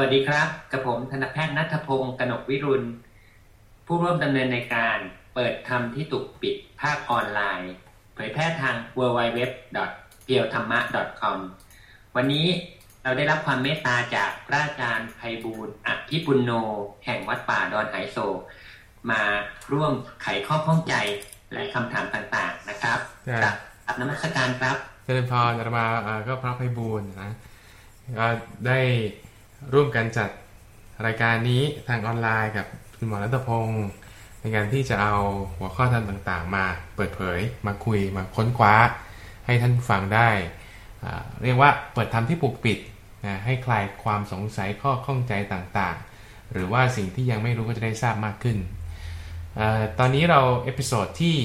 วัสดีครับ กับผมธนแพทย์นัทพงศ์กนกวิรุณ ผู้ร่วมดำเนินในการเปิดธรรมที่ถูกปิดภาคออนไลน์ เผยแพร่ทาง w w w p i e w t h a m m a c o m วันนี้เราได้รับความเมตตาจากพระอาจารย์ไพบูลอภิปุณโน แห่งวัดป่าดอนไหโศกมาร่วมไขข้อข้องใจและคำถามต่างๆนะครับใช่กับนมัสการครับเจริญพรอาตมาอ่าก็พระไพบูลย์นะก็ได้ ร่วมกันจัดรายการนี้ทางออนไลน์กับคุณหมอรัตพงศ์ในการที่จะเอาหัวข้อท่านต่างๆ มาเปิดเผย มาคุยมาค้นคว้า ให้ท่านฟังได้อ่าเรียกว่าเปิดธรรมที่ปกปิดนะให้คลายความสงสัยข้อข้องใจต่างๆ หรือว่าสิ่งที่ยังไม่รู้ก็จะได้ทราบมากขึ้นอ่าตอนนี้เรา episode ที่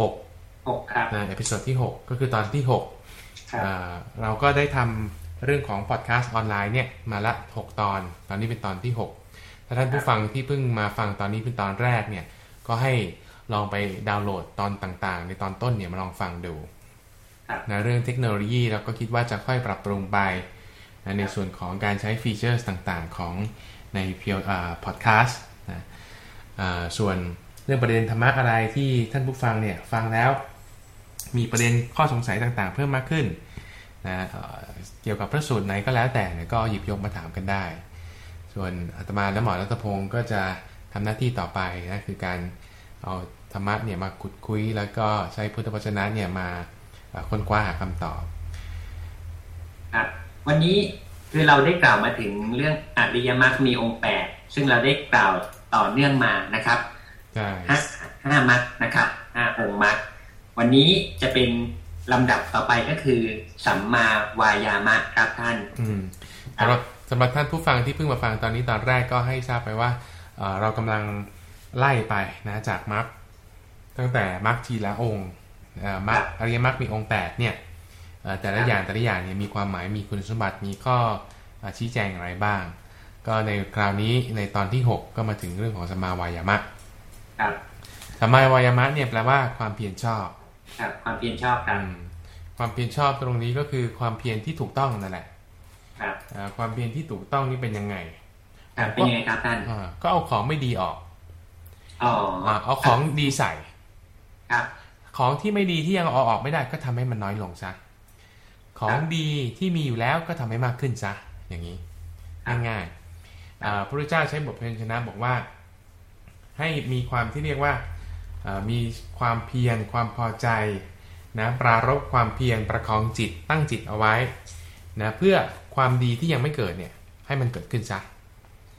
6 6ครับนะ episode ที่ 6 ก็คือตอนที่ครับ6อ่าเราก็ได้ทำ เรื่องของพอดแคสต์ออนไลน์เนี่ยมาละ 6 ตอน ตอนนี้เป็นตอนที่ 6 ถ้าท่านผู้ฟังที่เพิ่งมาฟังตอนนี้เป็นตอนแรกเนี่ยก็ให้ลองไปดาวน์โหลดตอนต่างๆ ในตอนต้นเนี่ยมาลองฟังดูครับนะเรื่องเทคโนโลยีเราก็คิดว่าจะค่อยปรับปรุงไปนะในส่วนของการใช้ฟีเจอร์ต่างๆของใน Pure Podcastนะอ่าส่วนเรื่องประเด็นธรรมะอะไรที่ท่านผู้ฟังเนี่ยฟังแล้ว มีประเด็นข้อสงสัยต่างๆ เพิ่มมากขึ้น นะเอ่อเกี่ยวกับพระสูตรไหนก็แล้วแต่เนี่ยก็หยิบยกมาถามกันได้ ส่วนอาตมาและหมอรัตพงศ์ก็จะทำหน้าที่ต่อไปนะคือการเอาธรรมะเนี่ยมาขุดคุย แล้วก็ใช้พุทธวจนะเนี่ยมาเอ่อค้นคว้าหาคำตอบครับวันนี้คือเราได้กล่าวมาถึงเรื่องอริยมรรคมีองค์แปดซึ่งเราได้กล่าวต่อเนื่องมานะครับใช่ห้าห้ามรรคนะครับห้าองค์มรรควันนี้จะเป็น ลำดับต่อไปก็คือ สัมมาวายามะครับท่านอืมสำหรับสำหรับท่านผู้ฟังที่เพิ่งมาฟังตอนนี้ตอนแรกก็ให้ทราบไปว่าเอ่อเรากำลังไล่ไปนะจากมรรคตั้งแต่มรรคทีละองค์เอ่อมรรคอริยมรรคมีองค์แปดเนี่ยเอ่อแต่ละอย่างแต่ละอย่างเนี่ยมีความหมายมีคุณสมบัติมีข้อเอ่อชี้แจงอะไรบ้าง ก็ในคราวนี้ในตอนที่ 6 ก็มาถึงเรื่องของสมมาวายามะครับสมมาวายามะเนี่ยแปลว่าความเพียรชอบ ครับความเพียรชอบครับอืมความเพียรชอบตรงนี้ก็คือความเพียรที่ถูกต้องนั่นแหละครับอ่าความเพียรที่ถูกต้องนี่เป็นยังไงครับเป็นยังไงครับท่านอ่าก็เอาของไม่ดีออกอ๋ออ่าเอาของดีใส่ครับของที่ไม่ดีที่ยังเอาออกไม่ได้ก็ทำให้มันน้อยลงซะของดีที่มีอยู่แล้วก็ทำให้มากขึ้นซะอย่างนี้ง่ายๆอ่าพระพุทธเจ้าใช้บทเพลงชนะบอกว่า ให้มีความที่เรียกว่าอ่า มีความเพียรความพอใจนะปรารบความเพียรประคองจิตตั้งจิตเอาไว้นะเพื่อความดีที่ยังไม่เกิดเนี่ยให้มันเกิดขึ้นซะ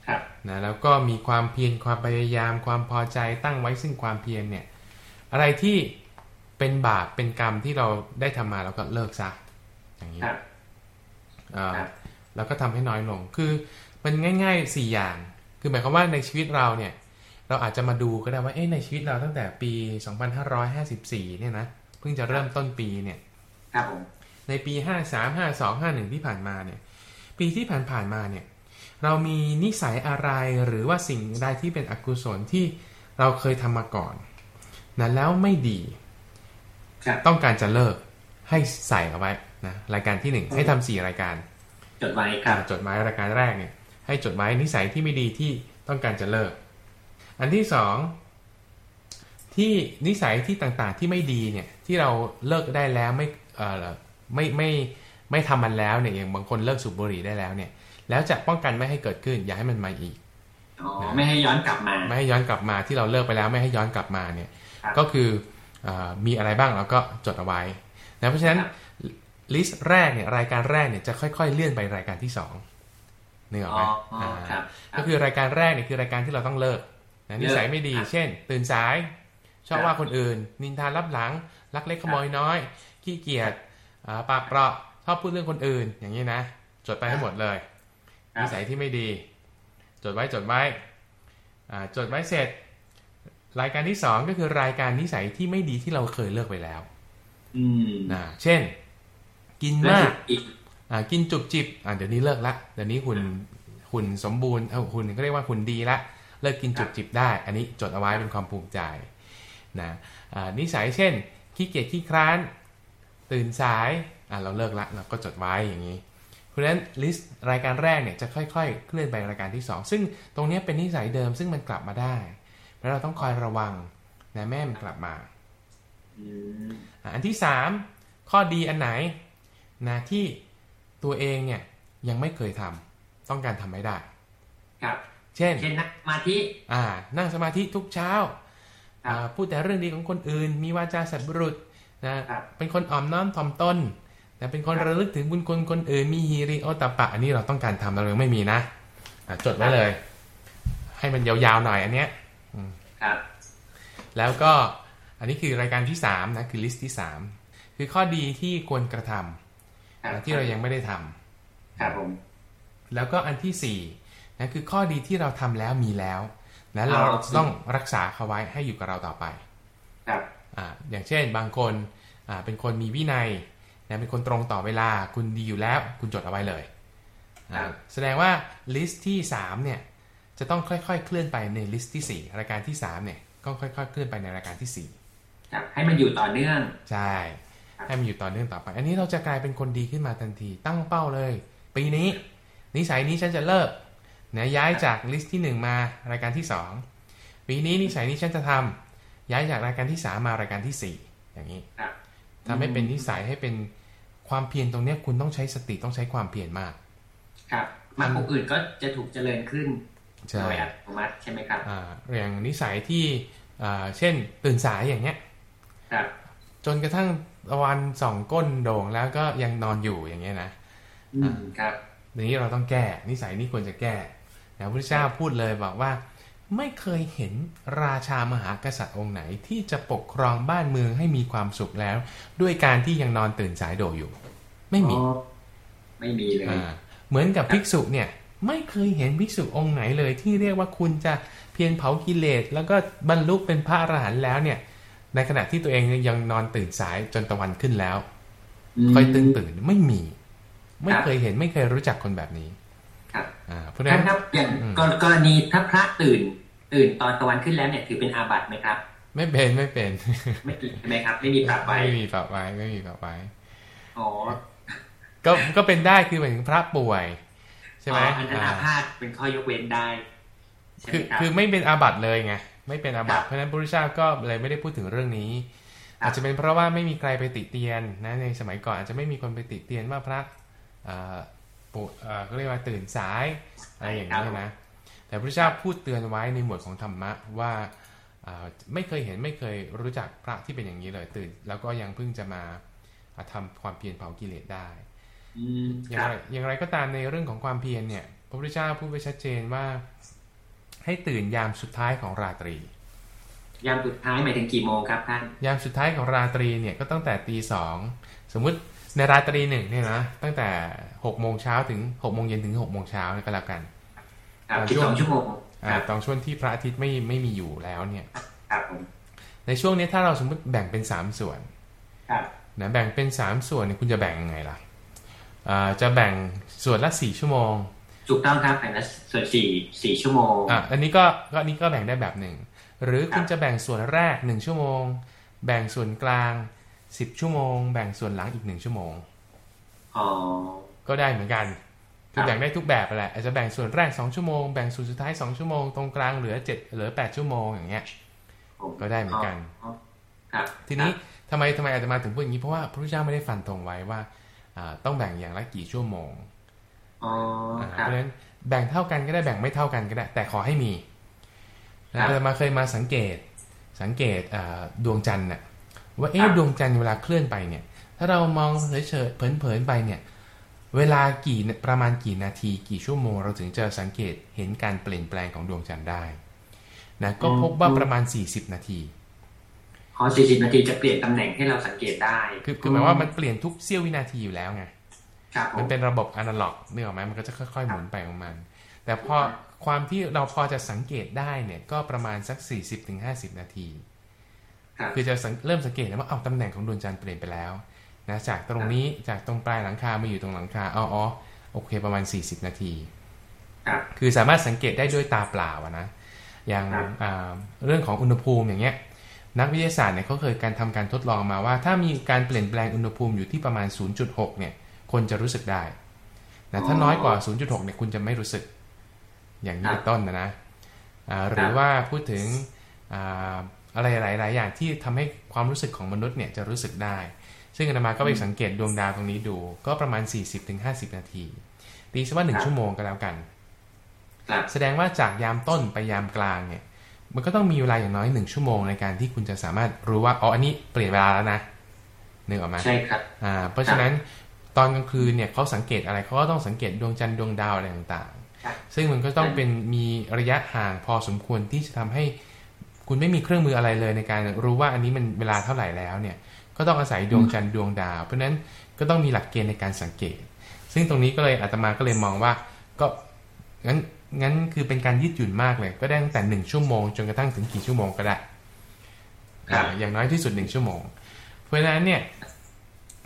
ครับนะแล้วก็มีความเพียรความพยายาม ความพอใจตั้งไว้ซึ่งความเพียรเนี่ยอะไรที่เป็นบาปเป็นกรรมที่เราได้ทำมาเราก็เลิกซะอย่างนี้ครับเอ่อครับแล้วก็ทำให้น้อยลงคือมันง่ายๆสี่อย่าง คือหมายความว่าในชีวิตเราเนี่ย เราอาจจะมาดูก็ได้ว่าเอ๊ะในชีวิตเราตั้งแต่ปี 2554 เนี่ยนะเพิ่งจะเริ่มต้นปีเนี่ยครับผมในปี 53 52 51 ที่ผ่านมาเนี่ย ปีที่ผ่านๆมาเนี่ย เรามีนิสัยอะไรหรือว่าสิ่งใดที่เป็นอกุศลที่เราเคยทำมาก่อนนะแล้วไม่ดีครับต้องการจะเลิกให้ใส่เอาไว้นะรายการที่หนึ่งให้ทำสี่รายการ จดไว้ครับจดหมายรายการแรกเนี่ย ให้จดหมายนิสัยที่ไม่ดีที่ต้องการจะเลิก อันที่สองที่นิสัยที่ต่างๆที่ไม่ดีเนี่ยที่เราเลิกได้แล้วไม่เอ่อไม่ไม่ไม่ทำมันแล้วเนี่ยอย่างบางคนเลิกสูบบุหรี่ได้แล้วเนี่ย แล้วจะป้องกันไม่ให้เกิดขึ้น อย่าให้มันมาอีกอ๋อไม่ให้ย้อนกลับมา ไม่ให้ย้อนกลับมาที่เราเลิกไปแล้วไม่ให้ย้อนกลับมาเนี่ยครับก็คือเออมีอะไรบ้างเราก็จดเอาไว้นะเพราะฉะนั้นครับลิสต์แรกเนี่ยรายการแรกเนี่ยจะค่อย ๆ เลื่อนไปรายการที่สองนึกออกอ๋ไหอมอ๋อครับก็คือรายการแรกเนี่ยคือรายการที่เราต้องเลิก นะนิสัยไม่ดีครับเช่น ตื่นสาย ชอบครับว่าคนอื่น นินทารับหลังลักเล็กขโมยน้อย ขี้เกียจอ่าปากเปราะชอบพูดเรื่องคนอื่น อย่างนี้นะ จดไปให้หมดเลยครับนิสัยที่ไม่ดี จดไว้จดไว้อ่าจดไว้เสร็จ รายการที่สองก็คือรายการนิสัยที่ไม่ดีที่เราเคยเลิกไปแล้วอืมนะเช่น กินแล้วมากจุดอีกอ่ากินจุบจิบอ่าเดี๋ยวนี้เลิกละเดี๋ยวนี้หุ่นหุ่นสมบูรณ์เออหุ่นก็เรียกว่าหุ่นดีละ เลิกกินจุบจิบได้ อันนี้จดเอาไว้เป็นความภูมิใจนะอ่านิสัยเช่นขี้เกียจขี้คร้าน ตื่นสายอ่าเราเลิกละเราก็จดไว้อย่างนี้ราะฉะนั้นลิสต์รายการแรกเนี่ยจะค่อยๆ เคลื่อนไปรายการที่ 2 ซึ่งตรงนี้เป็นนิสัยเดิมซึ่งมันกลับมาได้แล้วเราต้องคอยระวังนะแม่มันกลับมาอืมอะอันที่ 3 ข้อดีอันไหนนะที่ตัวเองเนี่ยยังไม่เคยทำต้องการทำให้ได้ ครับ เช่นเช่นนักสมาธิอ่านั่งสมาธิทุกเช้าครับอ่าพูดแต่เรื่องดีของคนอื่น มีวาจาสัตย์บุรุษนะครับเป็นคนอ่อมน้อมถ่อมตนนะเป็นคนครับระลึกถึงบุญคุณคนอื่นมีฮีริโอตปปะ อันนี้เราต้องการทำเรายังไม่มีนะอะจดไว้เลย ให้มันยาวๆหน่อยอันเนี้ยครับแล้วก็อันนี้คือรายการที่3นะคือลิสต์ที่3คือข้อดีที่ควรกระทำครับนะที่เรายังไม่ได้ทำครับผมแล้วก็อันที่4 นะคือข้อดีที่เราทำแล้วมีแล้วนะเราอ๋อต้องรักษาเขาไว้ให้อยู่กับเราต่อไปครับอ่าอย่างเช่นบางคนอ่าเป็นคนมีวินัยนะเป็นคนตรงต่อเวลาคุณดีอยู่แล้ว คุณจดเอาไว้เลยอ่าแสดงว่า list ที่3เนี่ยจะต้องค่อยๆ เคลื่อนไปใน list ที่4รายการที่3เนี่ยก็ค่อยๆ เคลื่อนไปในรายการที่ครับให้มันอยู่ต่อเนื่อง4ใช่ครับให้มันอยู่ต่อเนื่องต่อไป อันนี้เราจะกลายเป็นคนดีขึ้นมาทันที ตั้งเป้าเลย ปีนี้ นิสัยนี้ฉันจะเลิก นะย้ายจากลิสต์ที่ 1 มารายการที่ 2 ปีนี้นิสัยนี้ฉันจะทำย้ายจากรายการที่ 3 มารายการที่ 4 อย่างนี้ครับทำให้เป็นนิสัยให้เป็นความเพียรตรงเนี้ยคุณต้องใช้สติต้องใช้ความเพียรมาก ครับมรรคองค์อื่นก็จะถูกเจริญขึ้นใช่โดยอัตโนมัติใช่ไหมครับอ่าอย่างนิสัยที่อ่าเช่นตื่นสายอย่างเงี้ยครับจนกระทั่งตะวันส่องก้นโด่งแล้วก็ยังนอนอยู่อย่างเงี้ยนะอืมครับอย่างนี้เราต้องแก้นิสัยนี้ควรจะแก้ นะพระพุทธเจ้าพูดเลยบอกว่า ไม่เคยเห็นราชามหากษัตริย์องค์ไหนที่จะปกครองบ้านเมืองให้มีความสุขแล้ว ด้วยการที่ยังนอนตื่นสายโดอยู่ ไม่มีอ๋อไม่มีเลยอ่าเหมือนกับภิกษุเนี่ย ไม่เคยเห็นภิกษุองค์ไหนเลย ที่เรียกว่าคุณจะเพียรเผากิเลสแล้วก็บรรลุเป็นพระอรหันต์แล้วเนี่ย ในขณะที่ตัวเองยังนอนตื่นสายจนตะวันขึ้นแล้วมค่อยตื่นตื่นไม่มี ไม่ครับเคยเห็นไม่เคยรู้จักคนแบบนี้ ครับอ่าเพราะฉะท่านั้นนครับอย่างอืมกรกรณีถ้าพระตื่น ตื่นตอนตะวันขึ้นแล้วเนี่ยถือเป็นอาบัติไหมครับ ไม่เป็นไม่เป็น ไม่ผิดใช่ไหมครับ ไม่มีปรับไว้ไม่มีปรับไว้ไม่มีปรับไว้อ๋อก็ก็เป็นได้คือหมายถึงพระป่วยใช่ไหมอ๋ออันนั้นอาอ่าพาธเป็นข้อยกเว้นได้ใช่ไหคืมอครับคือไม่เป็นอาบัติเลยไงไม่เป็นอาบัครัติบเพราะฉะนั้นพระพุทธเจ้าก็เลยไม่ได้พูดถึงเรื่องนี้ครับอาจจะเป็นเพราะว่าไม่มีใครไปติเตียนนะในสมัยก่อนอาจจะไม่มีคนไปติเตียนว่าพระเอ่อ ปุเอ่อเขาเรียกว่าตื่นสายอะไรอย่างนี้นะ แต่พระพุทธเจ้าพูดเตือนไว้ในหมวดของธรรมะว่าเอ่อไม่เคยเห็นไม่เคยรู้จักพระที่เป็นอย่างนี้เลยตื่น แล้วก็ยังเพิ่งจะมาอะทำความเพียรเผากิเลสได้อืมอย่าคงรับไรอย่างไรก็ตามในเรื่องของความเพียรเนี่ย พระพุทธเจ้าพูดไว้ชัดเจนว่า ให้ตื่นยามสุดท้ายของราตรี ยามสุดท้ายหมายถึงกี่โมงครับท่านยามสุดท้ายของราตรีเนี่ยก็ตั้งแต่ตีสองสมมุติ ในราตรีหนึ่งเนี่ยนะตั้งแต่หกโมงเช้าถึงหกโมงเย็นถึงหกโมงเช้าเนี่ยก็แล้วกันครับอ่าสิบสองชั่วโมงคอ่ารับตอนช่วงที่พระอาทิตย์ไม่ไม่มีอยู่แล้วเนี่ยครับผมในช่วงนี้ถ้าเราสมมติแบ่งเป็นสามส่วนครับนะแบ่งเป็นสามส่วนเนี่ยคุณจะแบ่งยังไงล่ะอ่าจะแบ่งส่วนละสี่ชั่วโมงถูกต้องครับแต่ละส่วนสี่สี่ชั่วโมงอะอันนี้ก็ก็อันนี้ก็แบ่งได้แบบหนึ่งหรือคุณจะแบ่งส่วนแรก1ชั่วโมง แบ่งส่วนกลาง 10ชั่วโมง แบ่งส่วนหลังอีก1ชั่วโมงอ๋อก็ได้เหมือนกันคือแบ่งได้ทุกแบบแหละอาจจะแบ่งส่วนแรก2ชั่วโมงแบ่งส่วนสุดท้าย2ชั่วโมงตรงกลางเหลือ7เหลือ8ชั่วโมงอย่างเงี้ยผมก็ได้เหมือนกันครับทีนี้ทำไมทำไมอาจจะมาถึงพูดอย่างนี้เพราะว่าพระพุทธเจ้าไม่ได้ฟันธงไว้ว่าอ่าต้องแบ่งอย่างละกี่ชั่วโมงอ๋ออ่าครัเพบราะฉะนั้นแบ่งเท่ากันก็ได้แบ่งไม่เท่ากันก็ได้ แต่ขอให้มีครันะบอาตมาเคยมาสังเกตสังเกตอ่าดวงจันทร์น่ะ ว่าคเอ๊ะรับดวงจันทร์เวลาเคลื่อนไปเนี่ย ถ้าเรามองเฉยๆเผินๆไปเนี่ย เวลากี่ประมาณกี่นาทีกี่ชั่วโมง เราถึงจะสังเกตเห็นการเปลี่ยนแปลงของดวงจันทร์ได้นะก็พบว่าประมาณ40นาทีอ๋อสี่สิบนาทีจะเปลี่ยนตำแหน่งให้เราสังเกตได้คือคือหมายว่ามันเปลี่ยนทุกเสี้ยววินาทีอยู่แล้วไงครับผมันมเป็นระบบอนาล็อกนึกออกไหมมันก็จะค่อยๆหมุนไปของมัน แต่พอความที่เราพอจะสังเกตได้เนี่ย ก็ประมาณสัก 40-50 นาที ครับคือจะสังเริ่มสังเกตแล้วว่าเอาตำแหน่งของดวงจันทร์เปลี่ยนไปแล้วนะจากตรงนี้จากตรงปลายหลังคามาอยู่ตรงหลังคาอ๋ออ๋อโอเค ประมาณ 40 นาทีครับคือสามารถสังเกตได้ด้วยตาเปล่าอะนะ อย่างครับอ่าเรื่องของอุณหภูมิอย่างเงี้ย นักวิทยาศาสตร์เนี่ยเขาเคยการทำการทดลองมาว่า ถ้ามีการเปลี่ยนแปลงอุณหภูมิอยู่ที่ประมาณ 0.6 เนี่ย คนจะรู้สึกได้นะถ้าน้อยกว่า 0.6 เนี่ยคุณจะไม่รู้สึก อย่างนี้เป็นต้นนะนะอ่าหรือว่าพูดถึง อ่าอะไรหลาย ๆ อย่างที่ทำให้ความรู้สึกของมนุษย์เนี่ยจะรู้สึกได้ ซึ่งอาตมาก็ไปสังเกตดวงดาวตรงนี้ดู ก็ประมาณ 40-50 นาทีตีซะว่าหนึ่งชั่วโมงก็แล้วกันครับแสดงว่าจากยามต้นไปยามกลางเนี่ย มันก็ต้องมีเวลาอย่างน้อยหนึ่งชั่วโมงในการที่คุณจะสามารถรู้ว่าอ๋ออันนี้เปลี่ยนเวลาแล้วนะนึกออกไหมใช่ครับอ่าเพราะฉะนั้นตอนกลางคืนเนี่ยเขาสังเกตอะไรเขาก็ต้องสังเกตดวงจันทร์ดวงดาวอะไรต่างครับๆซึ่งมันก็ต้องเป็นมีระยะห่างพอสมควรที่จะทำให้ คุณไม่มีเครื่องมืออะไรเลยในการรู้ว่าอันนี้มันเวลาเท่าไหร่แล้วเนี่ยก็ต้องอาศัยดวงจันทร์ดวงดาว เพราะฉะนั้นก็ต้องมีหลักเกณฑ์ในการสังเกต ซึ่งตรงนี้ก็เลยอาตมาก็เลยมองว่าก็งั้นงั้นคือเป็นการยืดหยุ่นมากเลย ก็ได้ตั้งแต่หนึ่งชั่วโมงจนกระทั่งถึงกี่ชั่วโมงก็ได้ครับอ่าอย่างน้อยที่สุดหนึ่งชั่วโมง เพราะฉะนั้นเนี่ย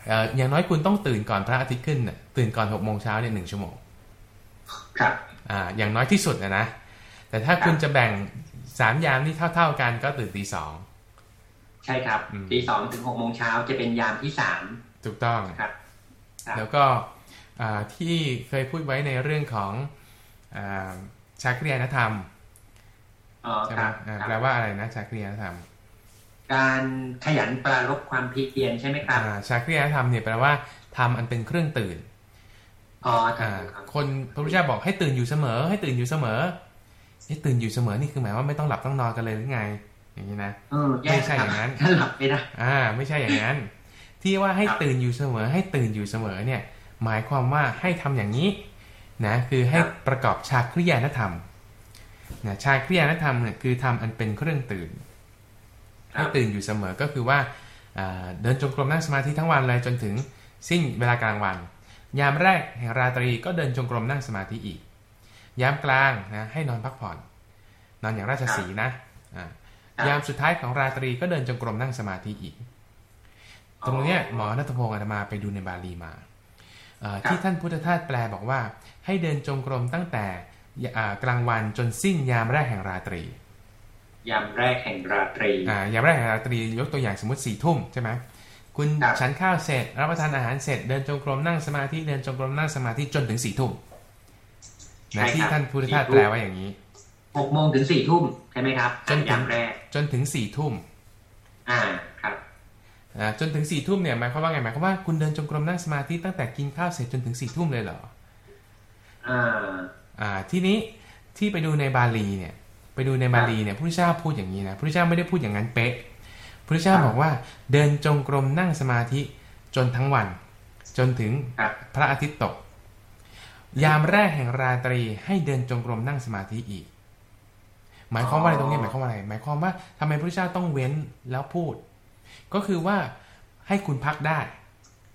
เอ่ออย่างน้อยคุณต้องตื่นก่อนพระอาทิตย์ขึ้นน่ะตื่นก่อนหกโมงเช้าเนี่ยหนึ่งชั่วโมง ครับ อ่า อย่างน้อยที่สุดนะนะแต่ถ้าคุณจะแบ่ง สามยามที่เท่า ๆกันก็ตื่นตีสองใช่ครับอืมตีสองถึงหกโมงเช้าจะเป็นยามที่สามถูกต้องครับครับแล้วก็อ่าที่เคยพูดไว้ในเรื่องของอาชาคริยานธรรมอ๋อใช่คไหมรับอ่าครับแปลว่าอะไรนะชาคริยานธรรม การขยันปรารบความเพียรใช่ไหมครับอ่าชาคริยานธรรมเนี่ยแปลว่าทำอันเป็นเครื่องตื่นอ๋อครัอ่าบครับคนพระพุทธเจ้าบอกให้ตื่นอยู่เสมอ ให้ตื่นอยู่เสมอให้ ตื่นอยู่เสมอนี่คือหมายว่าไม่ต้องหลับต้องนอนกันเลยหรือไง อย่างนี้นะเออแย่ไม่ใช่ครับอย่างนั้นถ้าหลับไม่ได้อ่า ไม่ใช่อย่างนั้น ที่ว่าให้ครับตื่นอยู่เสมอ ให้ตื่นอยู่เสมอเนี่ย หมายความว่าให้ทำอย่างนี้นะคือให้ประกอบชาคริยานธรรมนะชาคริยานธรรมเนี่ยคือทำอันเป็นเครื่องตื่นให้ตื่นอยู่เสมอก็คือว่าอ่าเดินจงกรมนั่งสมาธิทั้งวันเลยจนถึงสิ้นเวลากลางวัน ยามแรกแห่งราตรีก็เดินจงกรมนั่งสมาธิอีก ยามกลางนะให้นอนพักผ่อน นอนอย่างราชสีห์นะอ่าครับยามสุดท้ายของราตรีก็เดินจงกรมนั่งสมาธิอีก ตรงเนี้ยหมอนัทพงศ์อาตมาไปดูในบาลีมาเอ่อครับที่ท่านพุทธทาสแปลบอกว่า ให้เดินจงกรมตั้งแต่อ่ากลางวันจนสิ้นยามแรกแห่งราตรี ยามแรกแห่งราตรีอ่ายามแรกแห่งราตรียกตัวอย่างสมมติสี่ทุ่มใช่ไหมคุณครับฉันข้าวเสร็จ รับประทานอาหารเสร็จ เดินจงกรมนั่งสมาธิเดินจงกรมนั่งสมาธิจนถึงสี่ทุ่ม นะที่ท่านพุทธทาสแปลไว้อย่างนี้หกโมงถึงสี่ทุ่มใช่ไหมครับจนถึงยามแรกจนถึงสี่ทุ่มอ่าครับอ่าจนถึงสี่ทุ่มเนี่ยหมายความว่าไงหมายความว่าคุณเดินจงกรมนั่งสมาธิตั้งแต่กินข้าวเสร็จจนถึงสี่ทุ่มเลยเหรออ่าอ่าทีนี้ที่ไปดูในบาลีเนี่ย ไปดูในบาลีเนี่ยพระพุทธเจ้าพูดอย่างนี้นะพระพุทธเจ้าไม่ได้พูดอย่างนั้นเป๊ะพระพุทธเจ้าครับบอกว่าเดินจงกรมนั่งสมาธิจนทั้งวัน จนถึงครับพระอาทิตย์ตก ยามแรกแห่งราตรีให้เดินจงกรมนั่งสมาธิอีก หมายความว่าอะไรตรงนี้หมายความว่าอะไร หมายความว่าทำไมพระพุทธเจ้าต้องเว้นแล้วพูด ก็คือว่าให้คุณพักได้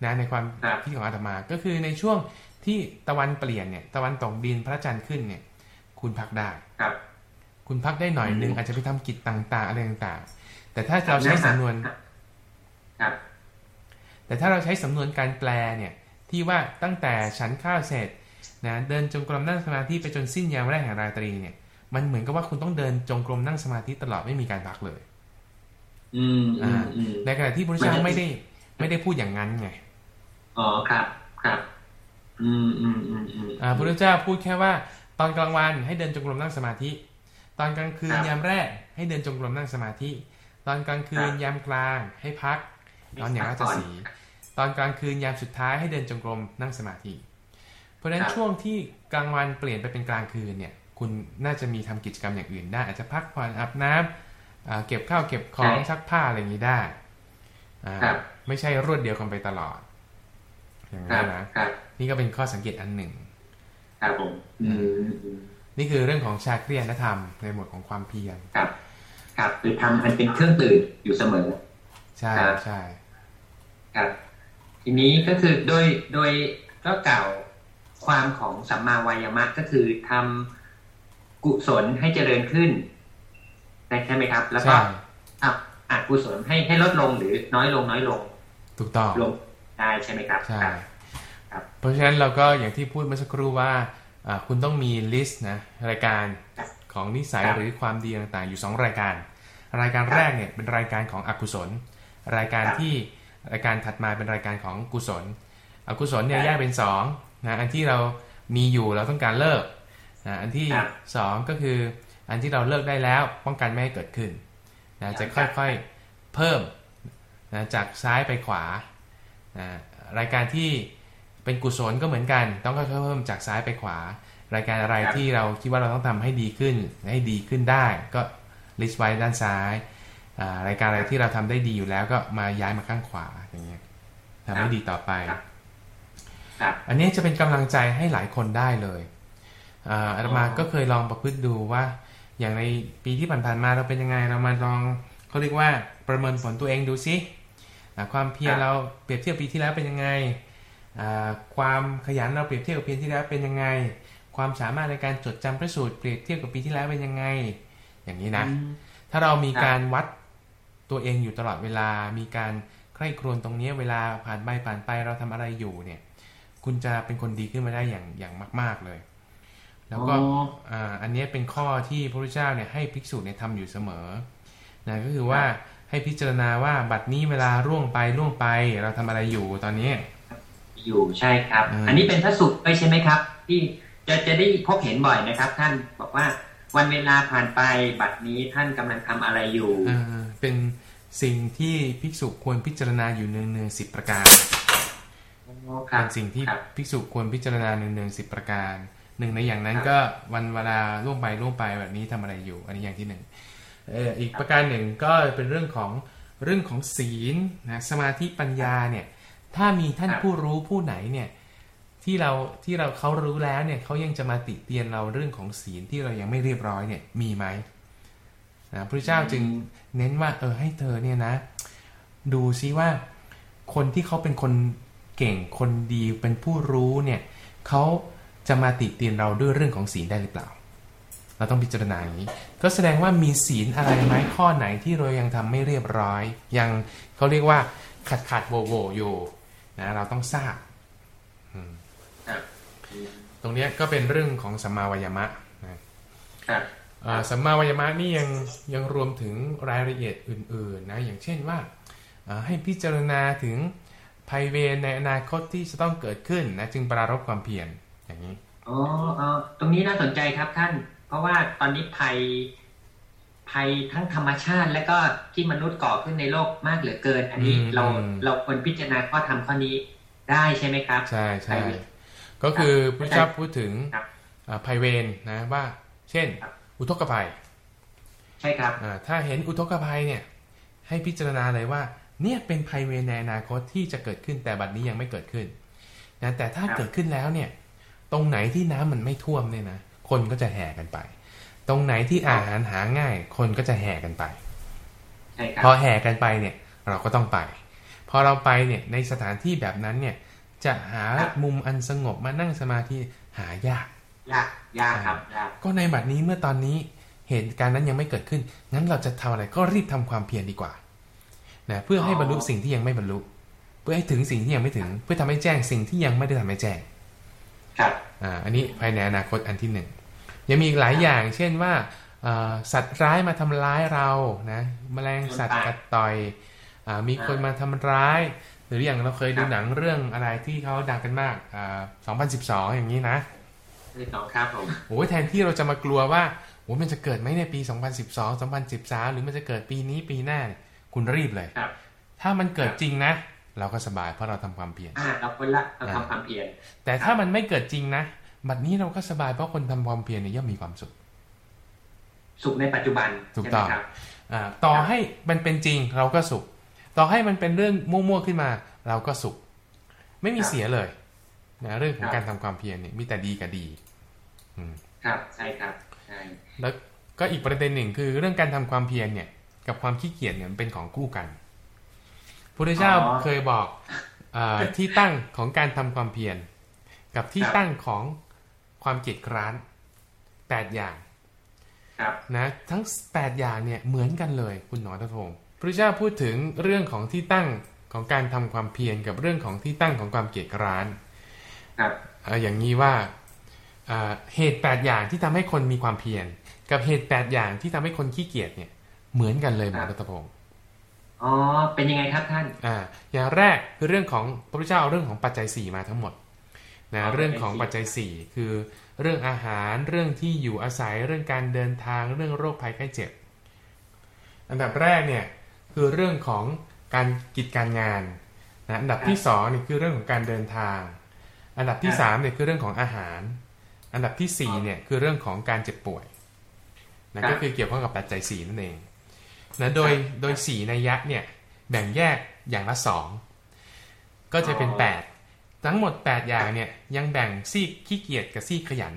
นะในความครับคิดของอาตมา ก็คือในช่วงที่ตะวันเปลี่ยนเนี่ย ตะวันตกดินพระจันทร์ขึ้นเนี่ย คุณพักได้ครับ คุณพักได้หน่อยนึงอืมอาจจะไปทำกิจต่างๆอะไรต่างๆ แต่ถ้าเราใช้สำนวนครับ แต่ถ้าเราใช้สำนวนการแปลเนี่ย ที่ว่าตั้งแต่ฉันข้าวเสร็จ นะเดินจงกรมนั่งสมาธิไปจนสิ้นยามแรกแห่งราตรีเนี่ย มันเหมือนกับว่าคุณต้องเดินจงกรมนั่งสมาธิตลอดไม่มีการพักเลย อืมอืมอืมในขณะที่พระพุทธเจ้ามันจะไม่ได้ ไม่ได้พูดอย่างนั้นไงอ๋อครับครับ อืมอืมอืมอืมอ่าพระพุทธเจ้าพูดแค่ว่า ตอนกลางวันให้เดินจงกรมนั่งสมาธิ ตอนกลางคืนครับยามแรก ให้เดินจงกรมนั่งสมาธิ ตอนกลางคืนครับยามกลางให้พักนอนอย่างราชสีห์ตอนกลางคืนยามสุดท้ายให้เดินจงกรมนั่งสมาธิเพ ราะฉะนั้นครับช่วงที่กลางวันเปลี่ยนไปเป็นกลางคืนเนี่ย คุณน่าจะมีทำกิจกรรมอย่างอื่นได้ อาจจะพักผ่อนอาบน้ำอ่าเก็บข้าวเก็บของซักผ้าอะไรอย่างนี้ได้อ่าครับไม่ใช่รวดเดียวกันไปตลอด อย่างครันี้บนะครับนี่ก็เป็นข้อสังเกตอันหนึ่งครับผมอืมอืมนี่คือเรื่องของชาเครียนธรรมในหมวดของความเพียรครับ ครับคือทำอันเป็นเครื่องตื่นอยู่เสมอ ใช่ครับใช่ครับ ทีนี้ก็คือโดยโดยก็กล่าว ความของสัมมาวายามะก็คือทำกุศลให้เจริญขึ้นใช่ไหมครับ แล้วก็ใช่อะอกุศลให้ให้ลดลงหรือน้อยลงน้อยลง ถูกต้องลงได้ใช่ไหมครับใช่ครับครับเพราะฉะนั้นเราก็อย่างที่พูดเมื่อสักครู่ว่าอ่าคุณต้องมีลิสต์นะรายการครับของนิสัยครับหรือความดีต่างๆ อยู่ 2 รายการ รายการครับแรกเนี่ยเป็นรายการของอกุศล รายการครับที่รายการถัดมาเป็นรายการของกุศล อกุศลเนี่ยครับแยกเป็น 2 นะอันที่เรามีอยู่เราต้องการเลิกนะอันที่ครับสองก็คืออันที่เราเลิกได้แล้วป้องกันไม่ให้เกิดขึ้นนะจะค่อยๆเพิ่มนะจากซ้ายไปขวานะรายการที่เป็นกุศลก็เหมือนกัน ต้องค่อยๆเพิ่มจากซ้ายไปขวา รายการอะไรครับที่เราคิดว่าเราต้องทำให้ดีขึ้นให้ดีขึ้นได้ก็ลิสต์ไว้ด้านซ้ายอ่ารายการอะไรที่เราทำได้ดีอยู่แล้วก็มาย้ายมาข้างขวาอย่างเงี้ยทำให้ดีต่อไปครับครับ อันนี้จะเป็นกำลังใจให้หลายคนได้เลยอ่าอาตมาอ๋อก็เคยลองประพฤติดูว่า อย่างในปีที่ผ่านๆมาเราเป็นยังไงเรามาลองเขาเรียกว่าประเมินผลตัวเองดูซิอ่าความเพียรเราเปรียบเทียบปีที่แล้วเป็นยังไงอ่าความขยันเราเปรียบเทียบกับปีที่แล้วเป็นยังไง ความสามารถในการจดจำพระสูตรเปรียบเทียบกับปีที่แล้วเป็นยังไง อย่างนี้นะอืมถ้าเรามีครับการวัดตัวเองอยู่ตลอดเวลา มีการใคร่ครวญตรงนี้เวลาผ่านไปผ่านไปเราทำอะไรอยู่เนี่ย คุณจะเป็นคนดีขึ้นมาได้อย่างอย่างมาก ๆเลย แล้วก็อ๋ออ่าอันนี้เป็นข้อที่พระพุทธเจ้าเนี่ยให้ภิกษุเนี่ยทำอยู่เสมอนะก็คือว่าให้พิจารณาว่าบัดนี้เวลาร่วงไปร่วงไป เราทำอะไรอยู่ตอนนี้ อยู่ใช่ครับอืมอันนี้เป็นพระสูตรด้วยใช่ไหมครับ ที่จะจะได้พบเห็นบ่อยนะครับ ท่านบอกว่าวันเวลาผ่านไปบัดนี้ท่านกำลังทำอะไรอยู่อ่าเป็นสิ่งที่ภิกษุควรพิจารณาอยู่เนืองๆสิบประการอ๋อครั เป็บนสิ่งที่ครับภิกษุควรพิจารณาเนืองๆสิบประการหนึ่งในอย่างนั้นก็วันเวลาล่วงไปล่วงไปแบบนี้ทำอะไรอยู่ อันนี้อย่างที่หนึ่งเอ่ออีกประการหนึ่งก็เป็นเรื่องของเรื่องของศีลนะสมาธิปัญญาเนี่ยถ้ามีท่านครับผู้รู้ผู้ไหนเนี่ยที่เราที่เราเขารู้แล้วเนี่ยเขายังจะมาติเตียนเราเรื่องของศีลที่เรายังไม่เรียบร้อยเนี่ยมีไหมนะพระเจ้าจึงเน้นว่า เออให้เธอเนี่ยนะ ดูซิว่าคนที่เขาเป็นคน เก่งคนดีเป็นผู้รู้เนี่ยเขาจะมาติเตียนเราด้วยเรื่องของศีลได้หรือเปล่า เราต้องพิจารณาอย่างนี้ ก็แสดงว่ามีศีลอะไรไหมข้อไหนที่เรายังทำไม่เรียบร้อย ยังเขาเรียกว่าขัดขัดโวโวอยู่นะเราต้องทราบตรงนี้ก็เป็นเรื่องของสัมมาวายมะนะครับสัมมาวายมะนี่ยังยังรวมถึงรายละเอียดอื่นๆนะอย่างเช่นว่าให้พิจารณาถึง ภัยเวรในอนาคตที่จะต้องเกิดขึ้นนะจึงปรารบความเพียรอย่างนี้อ๋ออ๋อตรงนี้น่าสนใจครับท่าน เพราะว่าตอนนี้ภัยภัยทั้งธรรมชาติ และก็ที่มนุษย์ก่อขึ้นในโลกมากเหลือเกิน อันนี้อืมเราอืมเราควรพิจารณาข้อธรรมข้อนี้ได้ใช่ไหมครับ ใช่ใช่ภัยเวรก็คือพระเจ้าพูดถึงครับอ่าภัยเวรนะว่า เช่นครับอุทกภัย ใช่ครับอ่าถ้าเห็นอุทกภัยเนี่ย ให้พิจารณาเลยว่า เนี่ยเป็นภัยเวรในอนาคตที่จะเกิดขึ้นแต่บัดนี้ยังไม่เกิดขึ้นนะแต่ถ้าครับเกิดขึ้นแล้วเนี่ย ตรงไหนที่น้ำมันไม่ท่วมเนี่ยนะคนก็จะแห่กันไป ตรงไหนที่อาหารหาง่าย คนก็จะแห่กันไปใช่ครัพอแห่กันไปเนี่ย เราก็ต้องไป พอเราไปเนี่ยในสถานที่แบบนั้นเนี่ย จะหามุมอันสงบมานั่งสมาธิหายากยากยากครับยากก็ในบัดนี้เมื่อตอนนี้เหตุการณ์นั้นยังไม่เกิดขึ้น งั้นเราจะทำอะไรก็รีบทำความเพียรดีกว่า นะเพื่อให้บรรลุสิ่งที่ยังไม่บรรลุ เพื่อให้ถึงสิ่งที่ยังไม่ถึง เพื่อทำให้แจ้งสิ่งที่ยังไม่ได้ทำให้แจ้งครับอ่าอันนี้ภายในอนาคตอันที่หนึ่งยังมีอีกหลายอย่าง เช่นว่าเอ่อสัตว์ร้ายมาทำร้ายเรานะแมลงสัตว์กัดต่อยอามีคนมาทำร้าย หรืออย่างเราเคยดูหนังเรื่องอะไรที่เขาดังกันมากอ่า2012 อย่างนี้นะเรื่องสองครับผมโอ้ยแทนที่เราจะมากลัวว่าโอ้ยมันจะเกิดไหมในปี 2012 2013 หรือมันจะเกิดปีนี้ปีหน้าเนี่ย คุณรีบเลยครับถ้ามันเกิดจริงนะ เราก็สบายเพราะเราทำความเพียรอ่าเราคนละเราทำความเพียรแต่ถ้ามันไม่เกิดจริงนะบัดนี้เราก็สบายเพราะคนทำความเพียรเนี่ยย่อมมีความสุข สุขในปัจจุบันถูกต้องใช่ไหมครับอ่าต่อให้มันเป็นจริงเราก็สุข ต่อให้มันเป็นเรื่องมั่วๆขึ้นมา เราก็สุข ไม่มีเสียเลยนะเรื่องของการทำความเพียรเนี่ยมีแต่ดีกับดีอืมครับใช่ครับใช่แล้วก็อีกประเด็นหนึ่งคือเรื่องการทำความเพียรเนี่ย กับความขี้เกียจเนี่ยมันเป็นของคู่กันพระพุทธเจ้าเคยบอกอาที่ตั้งของการทำความเพียรกับที่ตั้งของความเกียจคร้านแปดอย่างครับนะทั้งแปดอย่างเนี่ยเหมือนกันเลยคุณหนอทพงศ์พระพุทธเจ้าพูดถึงเรื่องของที่ตั้งของการทำความเพียรกับเรื่องของที่ตั้งของความเกียจคร้านครับอ่าอย่างนี้ว่าอ่าเหตุ8อย่างที่ทำให้คนมีความเพียรกับเหตุ8อย่างที่ทำให้คนขี้เกียจเนี่ย เหมือนกันเลยหมอรัตพงศ์อ๋อ เป็นยังไงครับท่าน อ่า อย่างแรกคือเรื่องของพระพุทธเจ้าเอาเรื่องของปัจจัย4มาทั้งหมดนะเรื่องของปัจจัย4คือเรื่องอาหารเรื่องที่อยู่อาศัยเรื่องการเดินทางเรื่องโรคภัยไข้เจ็บ อันดับแรกเนี่ยคือเรื่องของการกิจการงานนะอันดับที่สองนี่คือเรื่องของการเดินทาง อันดับที่สามเนี่ยคือเรื่องของอาหาร อันดับที่สี่เนี่ยคือเรื่องของการเจ็บป่วยนะก็คือเกี่ยวข้องกับปัจจัยสี่นั่นเอง นะโดยโดยสี่นัยยะเนี่ยแบ่งแยกอย่างละสองก็จะเป็นแปดทั้งหมดแปดอย่างเนี่ยยังแบ่งซีกขี้เกียจกับซีกขยัน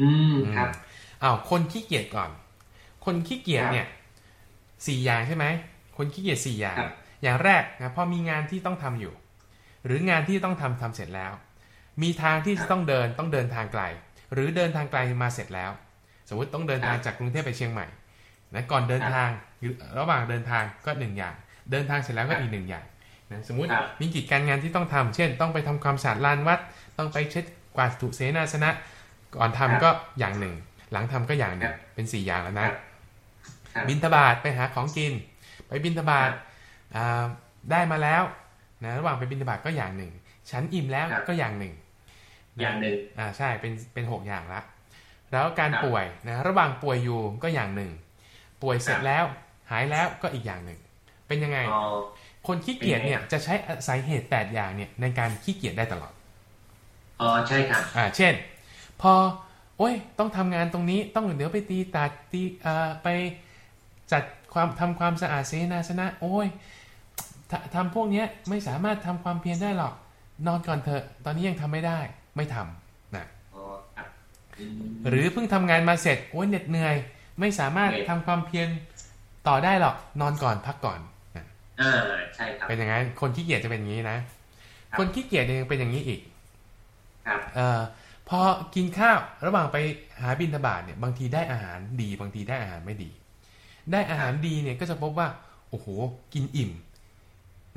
อืมครับอ้าวคนขี้เกียจก่อน คนขี้เกียจครับเนี่ยสี่อย่างใช่ไหมคนขี้เกียจสี่อย่างครับอย่างแรกนะพอมีงานที่ต้องทำอยู่ หรืองานที่ต้องทำทำเสร็จแล้ว มีทางที่จะต้องเดินต้องเดินทางไกล หรือเดินทางไกลมาเสร็จแล้ว สมมติต้องเดินทางจากกรุงเทพไปเชียงใหม่ นะก่อนเดินทางหรือระหว่างเดินทางก็หนึ่งอย่าง เดินทางเสร็จแล้วก็อีกหนึ่งอย่างนะสมมติครับมีกิจการงานที่ต้องทำเช่น ต้องไปทำความสะอาดลานวัด ต้องไปเช็ดกวาดถูเสนาสนะ ก่อนทำก็อย่างหนึ่ง หลังทำก็อย่างหนึ่งเป็นสี่อย่างแล้วนะครับบินทบาทไปหาของกิน ไปบินทบาทอ่าได้มาแล้วนะระหว่างไปบินทบาทก็อย่างหนึ่ง ฉันอิ่มแล้วครับก็อย่างหนึ่ง อย่างหนึ่งอ่าใช่เป็นเป็นหกอย่างละแล้วการครับป่วยนะระหว่างป่วยอยู่ก็อย่างหนึ่ง ป่วยเสร็จครับแล้ว หายแล้วก็อีกอย่างหนึ่ง เป็นยังไงอ๋อคนขี้เกียจเนี่ยเป็นไงครับจะใช้สาเหตุ8อย่างเนี่ยในการขี้เกียจได้ตลอด อ๋อใช่ครับอ่า เช่น พอ โอ้ย ต้องทำงานตรงนี้ต้องเดี๋ยวไปตีตาตีอ่าไปจัดความทำความสะอาดเสนาสนะ โอ้ยททำพวกเนี้ยไม่สามารถทำความเพียรได้หรอก นอนก่อนเถอะ ตอนนี้ยังทำไม่ได้ไม่ทำนะอ๋อครับอืมหรือเพิ่งทำงานมาเสร็จโอ้ยเหน็ดเหนื่อย ไม่สามารถเหนื่อยทำความเพียรต่อได้หรอกนอนก่อนพักก่อนนะอ่าใช่ครับเป็นอย่างนั้นคนขี้เกียจจะเป็นอย่างนี้นะครับคนขี้เกียจเนี่ยยังเป็นอย่างนี้อีก ครับเออพอกินข้าวระหว่างไปหาบิณฑบาตเนี่ย บางทีได้อาหารดีบางทีได้อาหารไม่ดี ได้อาหารดีเนี่ยก็จะพบว่าโอ้โหกินอิ่ม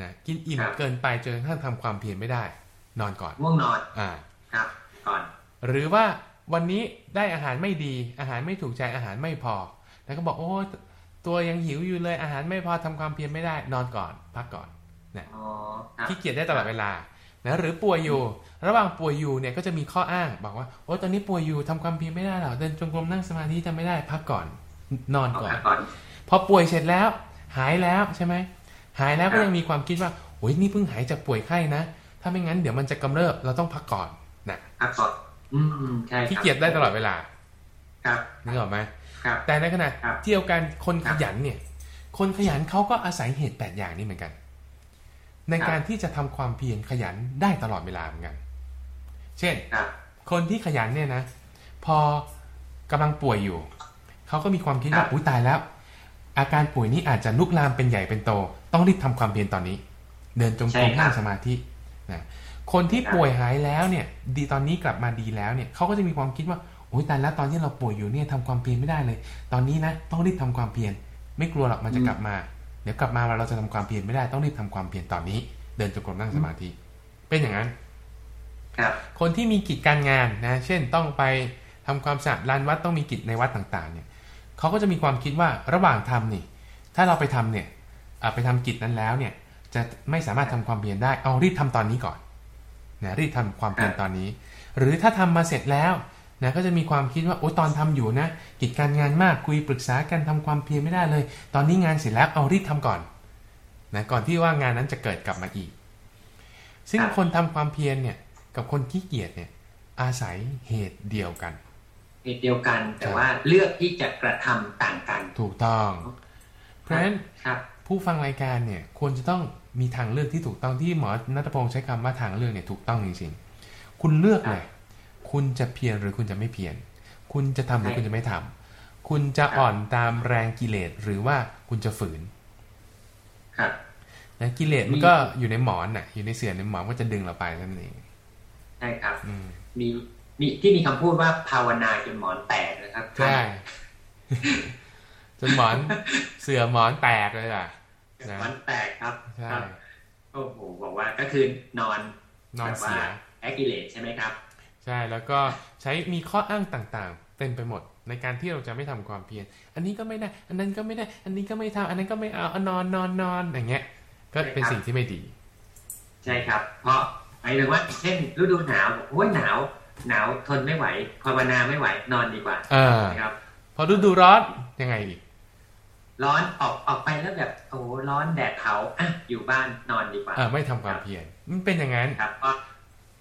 นะกินอิ่มครับเกินไปจนกระทั่งทำความเพียรไม่ได้ นอนก่อนง่วงนอนอ่าครับก่อน หรือว่า วันนี้ได้อาหารไม่ดี อาหารไม่ถูกใจอาหารไม่พอ แล้วก็บอกโอ้ตัวยังหิวอยู่เลยอาหารไม่พอทำความเพียรไม่ได้นอนก่อน พักก่อนอ๋อครับขี้เกียจได้ตลอดเวลานะหรือป่วยอยู่ ระหว่างป่วยอยู่เนี่ยก็จะมีข้ออ้างบอกว่าโอ้ตอนนี้ป่วยอยู่ทำความเพียรไม่ได้หรอกเดินจงกรมนั่งสมาธิทำไม่ได้พักก่อน นอนเอาก่อนพักก่อน พอป่วยเสร็จแล้ว หายแล้วใช่ไหมหายแล้วครัก็บยังมีความคิดว่าโอ้ยนี่เพิ่งหายจากป่วยไข้นะถ้าไม่งั้นเดี๋ยวมันจะกำเริบเราต้องพักก่อนนะพักก่อน อืมใช่ครับขี้เกียจได้ตลอดเวลา ครับนึกออกไหมครับ แต่ในขณะครับเที่ยวกันคนคขรับยันเนี่ย คนขยันเขาก็อาศัยเหตุแปดอย่างนี้เหมือนกัน ในครับการที่จะทำความเพียรขยันได้ตลอดเวลาเหมือนกัน เช่นครับคนที่ขยันเนี่ยนะ พอกำลังป่วยอยู่เขาก็มีความคิดครัว่าบอุ้ยตายแล้ว อาการป่วยนี้อาจจะลุกลามเป็นใหญ่เป็นโต ต้องรีบทำความเพียรตอนนี้ เดินจงกรมนั่งสมาธินะ คนที่ป่วยหายแล้วเนี่ย ดีตอนนี้กลับมาดีแล้วเนี่ยเขาก็จะมีความคิดว่าโอ้ยตายแล้วตอนที่เราป่วยอยู่เนี่ยทำความเพียรไม่ได้เลย ตอนนี้นะต้องรีบทำความเพียรไม่กลัวหรอกมันจะกลับมา เดี๋ยวกลับมาเราจะทำความเพียรไม่ได้ต้องรีบทำความเพียรตอนนี้ เดินจงกรมนั่งสมาธิเป็นอย่างนั้นครับคนที่มีกิจการงานนะ เช่นต้องไปทำความสะอาดลานวัดต้องมีกิจในวัดต่างๆ เนี่ยเขาก็จะมีความคิดว่าระหว่างทำนี่ ถ้าเราไปทำเนี่ยอ่าไปทำกิจนั้นแล้วเนี่ย จะไม่สามารถทำความเพียรได้เอารีบทำตอนนี้ก่อน นะรีบทำความเพียรตอนนี้ หรือถ้าทำมาเสร็จแล้วนะก็จะมีความคิดว่าโอ้ตอนทำอยู่นะกิจการงานมากคุยปรึกษากันทำความเพียรไม่ได้เลย ตอนนี้งานเสร็จแล้วเอารีบทำก่อนนะก่อนที่ว่างานนั้นจะเกิดกลับมาอีก ซึ่งครับคนทำความเพียรเนี่ยกับคนขี้เกียจเนี่ยอาศัยเหตุเดียวกัน เหตุเดียวกันแต่ว่าเลือกที่จะกระทำต่างกัน ถูกต้อง เพราะฉะนั้นครับผู้ฟังรายการเนี่ยควรจะต้อง มีทางเลือกที่ถูกต้องที่หมอนัทพงศ์ใช้คำว่าทางเลือกเนี่ยถูกต้องจริงๆ คุณเลือกเลย คุณจะเพียรหรือคุณจะไม่เพียร คุณจะทำหรือใช่คุณจะไม่ทำคุณจะอ่อนตามแรงกิเลสหรือว่าคุณจะฝืนครับนะกิเลสมันมีก็อยู่ในหมอนน่ะ อยู่ในเสื่อในหมอนก็จะดึงเราไปนั่นเองใช่ครับอืมมีมีที่มีคำพูดว่าภาวนาจนหมอนแตกนะครับใช่จนหมอนเสื่อหมอนแตกเลยอะ นะหมอนแตกครับใช่ครับโอ้โหบอกว่าก็คือนอนนอนเสียแอคกิเลสใช่ไหมครับ ใช่แล้วก็ใช้มีข้ออ้างต่างๆ เต็มไปหมดในการที่เราจะไม่ทำความเพียรอันนี้ก็ไม่ได้ อันนั้นก็ไม่ได้ อันนี้ก็ไม่ทำอันนั้นก็ไม่เอาเอานอนนอนนอนอย่างเงี้ย ก็เป็นใช่ครับสิ่งที่ไม่ดี ใช่ครับ เพราะหมายถึงว่า เช่น ฤดูหนาวโอ้ยหนาว หนาวทนไม่ไหวภาวนาไม่ไหวนอนดีกว่าเออนะครับ พอฤดูร้อนยังไงอีก ร้อนออกออกไปแล้วแบบโอ้โหร้อนแดดเผาอะอยู่บ้านนอนดีกว่าเออไม่ทำความเพียรมันเป็นอย่างนั้นครับพอ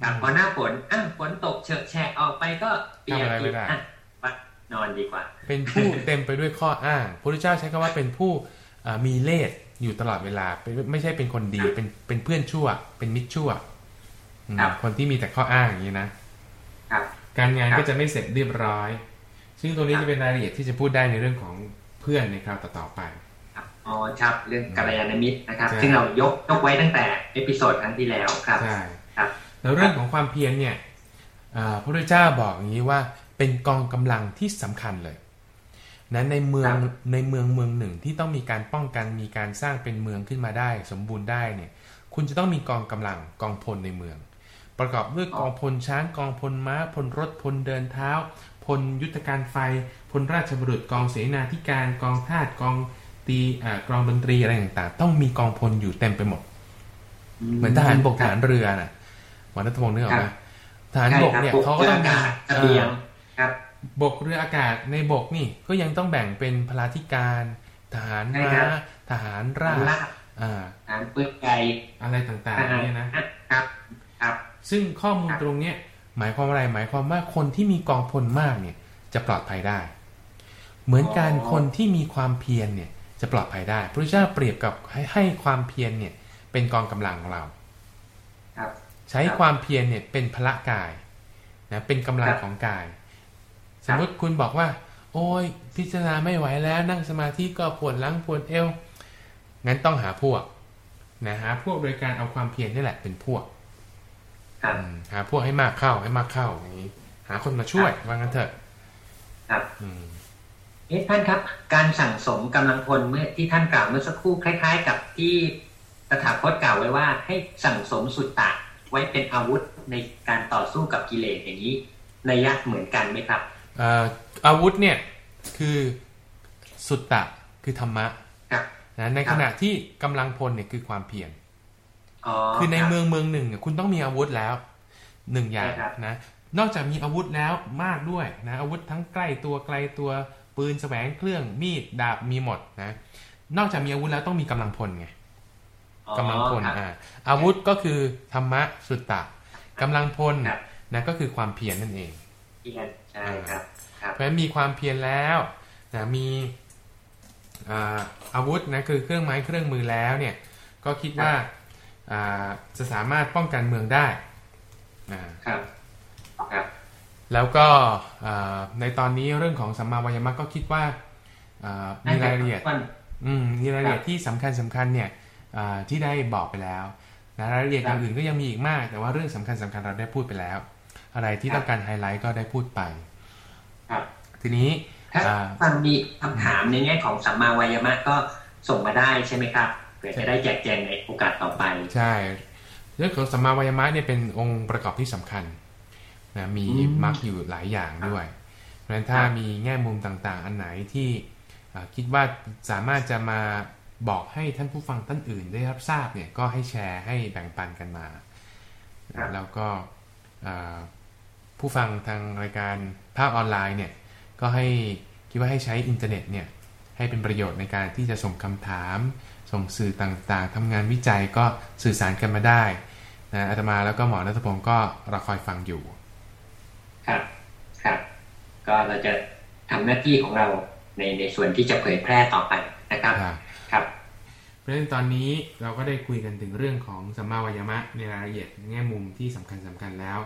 ครับพอหน้าฝนอะฝนตกเฉอะแฉะออกไปก็เปียกทำอะไรไม่อีกได้อะว่านอนดีกว่า เป็นผู้เต็มไปด้วยข้ออ้างพระพุทธเจ้าใช้คำว่าเป็นผู้อ่ามีเล่ห์อยู่ตลอดเวลาเป็นไม่ใช่เป็นคนดีเป็นเป็นเพื่อนชั่ว เป็นมิตรชั่วอืมครับคนที่มีแต่ข้ออ้างอย่างนี้นะครับการงานครับก็จะไม่เสร็จเรียบร้อย ซึ่งตรงนี้ครับจะเป็นรายละเอียดที่จะพูดได้ในเรื่องของ เพื่อนในคราวต่อๆไปครับอ๋อครับเรื่องกัลยาณมิตรนะครับใช่ซึ่งเรายกยกไว้ตั้งแต่ episode ครั้งที่แล้วครับใช่ครับแล้วเรื่องของความเพียรเนี่ยอ่าพระพุทธเจ้าบอกอย่างนี้ว่าเป็นกองกำลังที่สำคัญเลยนะในเมืองครับในเมืองเมืองหนึ่งที่ต้องมีการป้องกันมีการสร้างเป็นเมืองขึ้นมาได้ สมบูรณ์ได้เนี่ย คุณจะต้องมีกองกำลังกองพลในเมือง ประกอบด้วยกองพลช้างกองพลม้าพลรถพลเดินเท้าพ ลยุทธการไฟพลราชบุรุษกองเสนาธิการกองทาสกองตีอ่ากองดนตรีอะไรต่างๆ ต้องมีกองพลอยู่เต็มไปหมด เหมือนทหารบกทหารเรือน่ะหมอรัตพงศ์นึกออกไหมครับทหารบกเนี่ยใช่ครับเขาก็ต้องเรือมีอากาศเสบียงเอ่อครับบกเรืออากาศในบกนี่ก็ยังต้องแบ่งเป็นพลาธิการทหารใช่ม้าครับทหารราบลาบอ่าทหารปืนไก่อะไรต่างๆเนี่ยนะครับครับซึ่งข้อมูลครับตรงเนี้ย หมายความว่าอะไร หมายความว่าคนที่มีกองพลมากเนี่ยจะปลอดภัยได้ เหมือนการคนที่มีความเพียรเนี่ยจะปลอดภัยได้ พระพุทธเจ้าเปรียบกับให้ให้ความเพียรเนี่ยเป็นกองกำลังของเราครับใช้ความเพียรเนี่ยเป็นพละกายนะเป็นกำลังครับของกาย สมมติคุณบอกว่า โอ้ยพิจารณาไม่ไหวแล้วนั่งสมาธิก็ปวดหลังปวดเอวงั้นต้องหาพวกนะหาพวกโดยการเอาความเพียรนี่แหละเป็นพวกครับอืม หาพวกให้มากเข้าให้มากเข้าอย่างนี้ หาคนมาช่วยว่างั้นเถอะ ครับอืมเอ๊ะท่านครับ การสั่งสมกำลังพลเมื่อที่ท่านกล่าวเมื่อสักครู่คล้าย ๆ กับที่ตถาคตกล่าวไว้ว่า ให้สั่งสมสุตตะไว้เป็นอาวุธในการต่อสู้กับกิเลสอย่างนี้นัยยะเหมือนกันไหมครับเอ่ออาวุธเนี่ยคือสุตตะคือธรรมะครับนะในขณะที่กำลังพลเนี่ยคือความเพียรอ๋อ คือในรับเมืองเมืองหนึ่งเนี่ยคุณต้องมีอาวุธแล้วหนึ่งอย่างใช่ครับนะ นอกจากมีอาวุธแล้วมากด้วยนะ อาวุธทั้งใกล้ตัวไกลตัวปืนแสวงเครื่องมีดดาบมีหมดนะ นอกจากมีอาวุธแล้วต้องมีกำลังพลไงอ๋อกำลังพลครับอ่าอาวุธก็คือธรรมะสุตตะกำลังพลครับนะก็คือความเพียรนั่นเองเพียรใช่ครับครับเพราะฉะนั้นมีความเพียรแล้วนะมีอ่าอาวุธนะคือเครื่องไม้เครื่องมือแล้วเนี่ย ก็คิดว่าอ่า จะสามารถป้องกันเมืองได้อ่าครับครับ แล้วก็อ่าในตอนนี้เรื่องของสัมมาวายามะก็คิดว่าอ่ามีรายละเอียดอืมมีรายละเอียดที่สำคัญสำคัญเนี่ยอ่าที่ได้บอกไปแล้วนะรายละเอียดอย่างอื่นก็ยังมีอีกมาก แต่ว่าเรื่องสำคัญสำคัญเราได้พูดไปแล้ว อะไรที่ต้องการไฮไลท์ก็ได้พูดไปครับทีนี้ถ้าอ่าฟังมีคำถามในแง่ของสัมมาวายามะก็ส่งมาได้ใช่ไหมครับ เผื่อจะได้แจกแจงในโอกาสต่อไป ใช่เรื่องของสัมมาวายามะเนี่ยเป็นองค์ประกอบที่สำคัญนะมีอืมมรรคอยู่หลายอย่างด้วย เพราะฉะนั้นถ้าครับมีแง่มุมต่างๆ อันไหนที่อ่าคิดว่าสามารถจะมาบอกให้ท่านผู้ฟังท่านอื่นได้รับทราบเนี่ยก็ให้แชร์ให้แบ่งปันกันมาครับแล้วก็อ่าผู้ฟังทางรายการภาคออนไลน์เนี่ยก็ให้คิดว่าให้ใช้อินเทอร์เน็ตเนี่ยให้เป็นประโยชน์ในการที่จะส่งคำถาม ส่งสื่อต่างๆทำงานวิจัยก็สื่อสารกันมาได้นะอาตมาแล้วก็หมอรัตพงศ์ก็รอคอยฟังอยู่ ครับครับ ก็เราจะทำหน้าที่ของเราในในส่วนที่จะเผยแพร่ต่อไปนะครับครับครับเพราะฉะนั้นตอนนี้เราก็ได้คุยกันถึงเรื่องของสัมมาวายามะในรายละเอียดแง่มุมที่สำคัญสำคัญแล้ว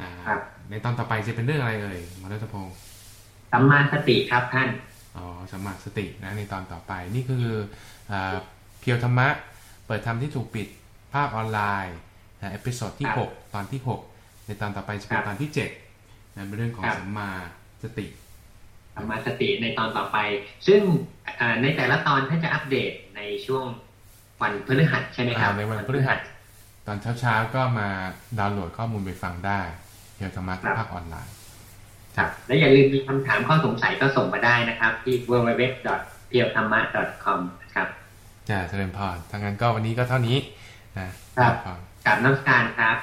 อ่าครับในตอนต่อไปจะเป็นเรื่องอะไรเอ่ยหมอรัตพงศ์สัมมาสติครับท่าน อ๋อสัมมาสตินะในตอนต่อไปนี่คืออาเพียวธรรมะ เปิดธรรมที่ถูกปิดภาคออนไลน์นะ episode ที่ครับ6ตอนที่ 6 ในตอนต่อไปจะเป็นครับตอนที่7นะเป็นเรื่องของครับสัมมาสติสัมมาสติในตอนต่อไป ซึ่งอ่าในแต่ละตอนท่านจะอัปเดตในช่วงวันพฤหัสใช่ไหมครับอ่าในวันพฤหัส ตอนเช้าๆก็มาดาวน์โหลดข้อมูลไปฟังได้ Pure ธรรมะที่ภาคออนไลน์ ครับและอย่าลืมมีคำถามข้อสงสัยก็ส่งมาได้นะครับ ที่ www p i e w t h a m m a com นะครับจ้าเจริญพรทางนั้นก็วันนี้ก็เท่านี้นะครับพอกับน้ำการครับ